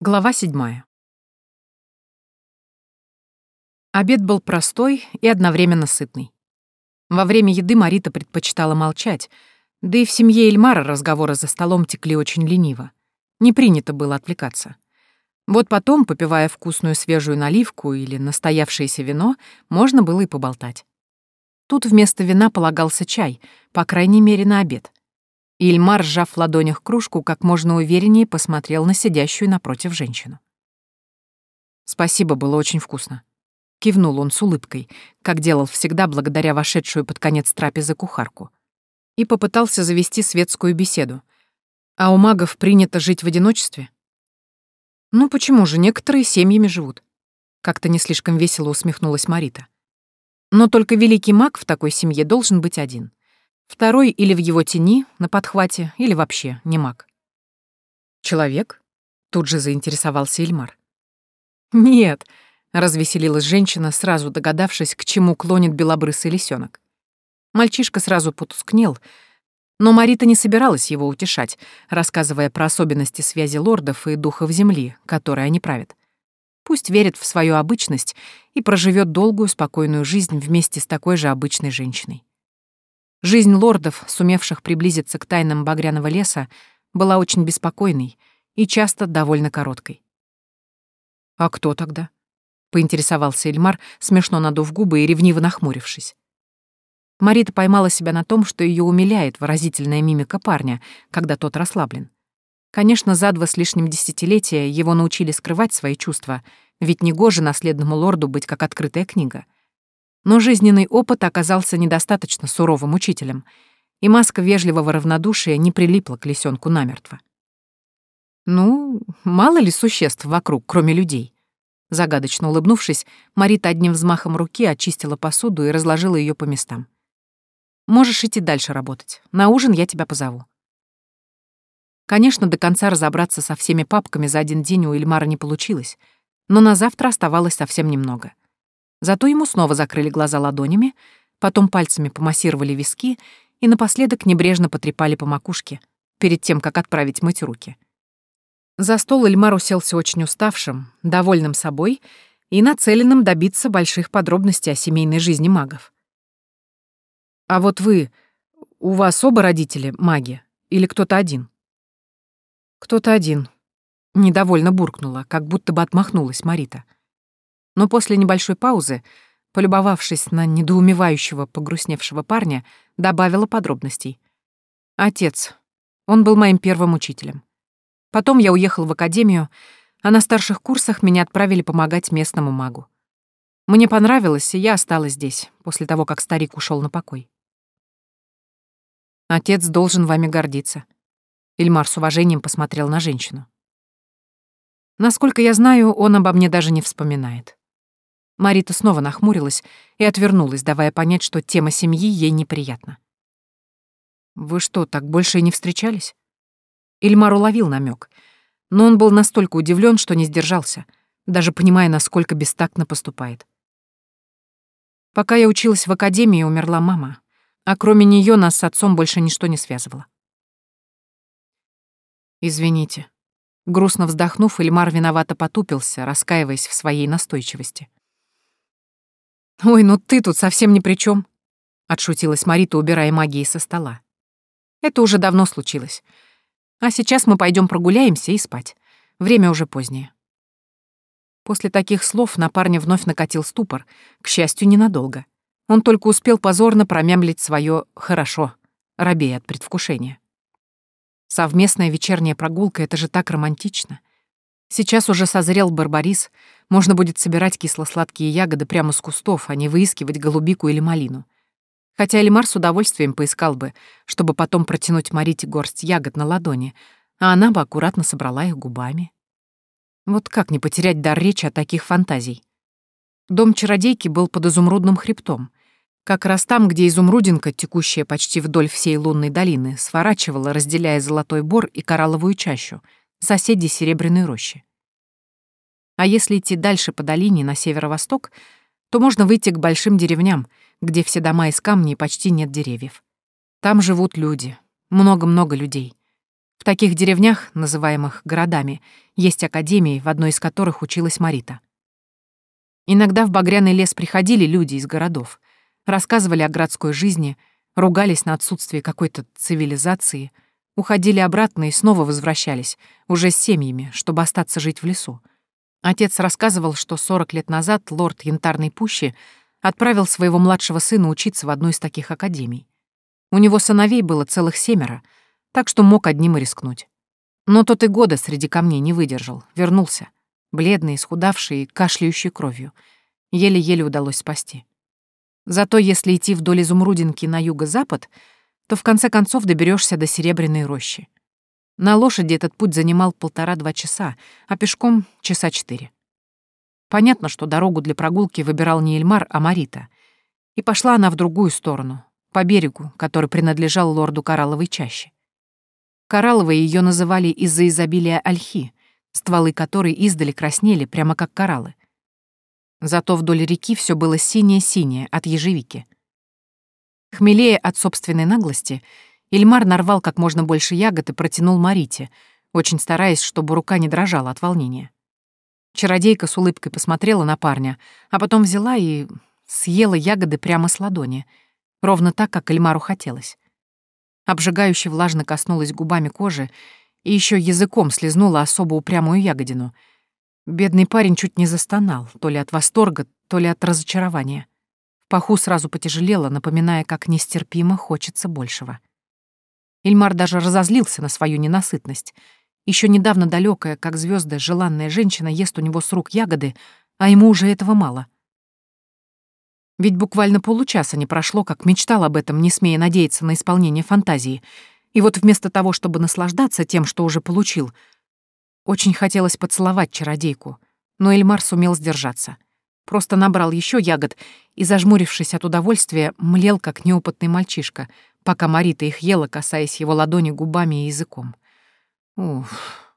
Глава седьмая. Обед был простой и одновременно сытный. Во время еды Марита предпочитала молчать, да и в семье Эльмара разговоры за столом текли очень лениво. Не принято было отвлекаться. Вот потом, попивая вкусную свежую наливку или настоявшееся вино, можно было и поболтать. Тут вместо вина полагался чай, по крайней мере, на обед. Ильмар, сжав в ладонях кружку, как можно увереннее посмотрел на сидящую напротив женщину. «Спасибо, было очень вкусно». Кивнул он с улыбкой, как делал всегда благодаря вошедшую под конец трапезы кухарку. И попытался завести светскую беседу. А у магов принято жить в одиночестве? Ну почему же, некоторые семьями живут. Как-то не слишком весело усмехнулась Марита. Но только великий маг в такой семье должен быть один. Второй или в его тени, на подхвате, или вообще не маг. «Человек?» — тут же заинтересовался Эльмар. «Нет», — развеселилась женщина, сразу догадавшись, к чему клонит белобрысый лисенок. Мальчишка сразу потускнел, но Марита не собиралась его утешать, рассказывая про особенности связи лордов и духов земли, которые они правят. Пусть верит в свою обычность и проживет долгую, спокойную жизнь вместе с такой же обычной женщиной. Жизнь лордов, сумевших приблизиться к тайнам багряного леса, была очень беспокойной и часто довольно короткой. «А кто тогда?» — поинтересовался Эльмар, смешно надув губы и ревниво нахмурившись. Марита поймала себя на том, что ее умиляет выразительная мимика парня, когда тот расслаблен. Конечно, за два с лишним десятилетия его научили скрывать свои чувства, ведь негоже наследному лорду быть как открытая книга — но жизненный опыт оказался недостаточно суровым учителем, и маска вежливого равнодушия не прилипла к лисенку намертво. «Ну, мало ли существ вокруг, кроме людей?» Загадочно улыбнувшись, Марита одним взмахом руки очистила посуду и разложила ее по местам. «Можешь идти дальше работать. На ужин я тебя позову». Конечно, до конца разобраться со всеми папками за один день у Эльмара не получилось, но на завтра оставалось совсем немного. Зато ему снова закрыли глаза ладонями, потом пальцами помассировали виски и напоследок небрежно потрепали по макушке, перед тем, как отправить мыть руки. За стол Эльмар уселся очень уставшим, довольным собой и нацеленным добиться больших подробностей о семейной жизни магов. «А вот вы, у вас оба родители маги или кто-то один?» «Кто-то один», — недовольно буркнула, как будто бы отмахнулась Марита но после небольшой паузы, полюбовавшись на недоумевающего, погрустневшего парня, добавила подробностей. «Отец. Он был моим первым учителем. Потом я уехал в академию, а на старших курсах меня отправили помогать местному магу. Мне понравилось, и я осталась здесь, после того, как старик ушел на покой. Отец должен вами гордиться. Ильмар с уважением посмотрел на женщину. Насколько я знаю, он обо мне даже не вспоминает. Марита снова нахмурилась и отвернулась, давая понять, что тема семьи ей неприятна. «Вы что, так больше и не встречались?» Ильмар уловил намек, но он был настолько удивлен, что не сдержался, даже понимая, насколько бестактно поступает. Пока я училась в академии, умерла мама, а кроме нее нас с отцом больше ничто не связывало. «Извините». Грустно вздохнув, Ильмар виновато потупился, раскаиваясь в своей настойчивости. «Ой, ну ты тут совсем ни при чем, отшутилась Марита, убирая магии со стола. «Это уже давно случилось. А сейчас мы пойдем прогуляемся и спать. Время уже позднее». После таких слов на парня вновь накатил ступор, к счастью, ненадолго. Он только успел позорно промямлить свое «хорошо», робея от предвкушения. Совместная вечерняя прогулка — это же так романтично. Сейчас уже созрел барбарис, можно будет собирать кисло-сладкие ягоды прямо с кустов, а не выискивать голубику или малину. Хотя Эльмар с удовольствием поискал бы, чтобы потом протянуть Марите горсть ягод на ладони, а она бы аккуратно собрала их губами. Вот как не потерять дар речи от таких фантазий? Дом чародейки был под изумрудным хребтом. Как раз там, где изумрудинка, текущая почти вдоль всей лунной долины, сворачивала, разделяя золотой бор и коралловую чащу — соседи Серебряной рощи. А если идти дальше по долине на северо-восток, то можно выйти к большим деревням, где все дома из камня и почти нет деревьев. Там живут люди, много-много людей. В таких деревнях, называемых городами, есть академии, в одной из которых училась Марита. Иногда в Багряный лес приходили люди из городов, рассказывали о городской жизни, ругались на отсутствие какой-то цивилизации, уходили обратно и снова возвращались, уже с семьями, чтобы остаться жить в лесу. Отец рассказывал, что 40 лет назад лорд Янтарной Пущи отправил своего младшего сына учиться в одну из таких академий. У него сыновей было целых семеро, так что мог одним и рискнуть. Но тот и года среди камней не выдержал, вернулся бледный, исхудавший и кашляющий кровью. Еле-еле удалось спасти. Зато если идти вдоль изумрудинки на юго-запад, то в конце концов доберешься до Серебряной рощи. На лошади этот путь занимал полтора-два часа, а пешком — часа четыре. Понятно, что дорогу для прогулки выбирал не Эльмар, а Марита. И пошла она в другую сторону, по берегу, который принадлежал лорду Коралловой чаще. Коралловой ее называли из-за изобилия ольхи, стволы которой издали краснели, прямо как кораллы. Зато вдоль реки все было синее-синее от ежевики. Хмелея от собственной наглости, Ильмар нарвал как можно больше ягод и протянул Марите, очень стараясь, чтобы рука не дрожала от волнения. Чародейка с улыбкой посмотрела на парня, а потом взяла и съела ягоды прямо с ладони, ровно так, как Эльмару хотелось. Обжигающе влажно коснулась губами кожи, и еще языком слезнула особо упрямую ягодину. Бедный парень чуть не застонал, то ли от восторга, то ли от разочарования. Паху сразу потяжелело, напоминая, как нестерпимо хочется большего. Ильмар даже разозлился на свою ненасытность. Еще недавно далекая, как звезды, желанная женщина ест у него с рук ягоды, а ему уже этого мало. Ведь буквально получаса не прошло, как мечтал об этом, не смея надеяться на исполнение фантазии — и вот вместо того, чтобы наслаждаться тем, что уже получил, очень хотелось поцеловать чародейку, но Эльмар сумел сдержаться. Просто набрал еще ягод и, зажмурившись от удовольствия, млел, как неопытный мальчишка, пока Марита их ела, касаясь его ладони губами и языком. Уф.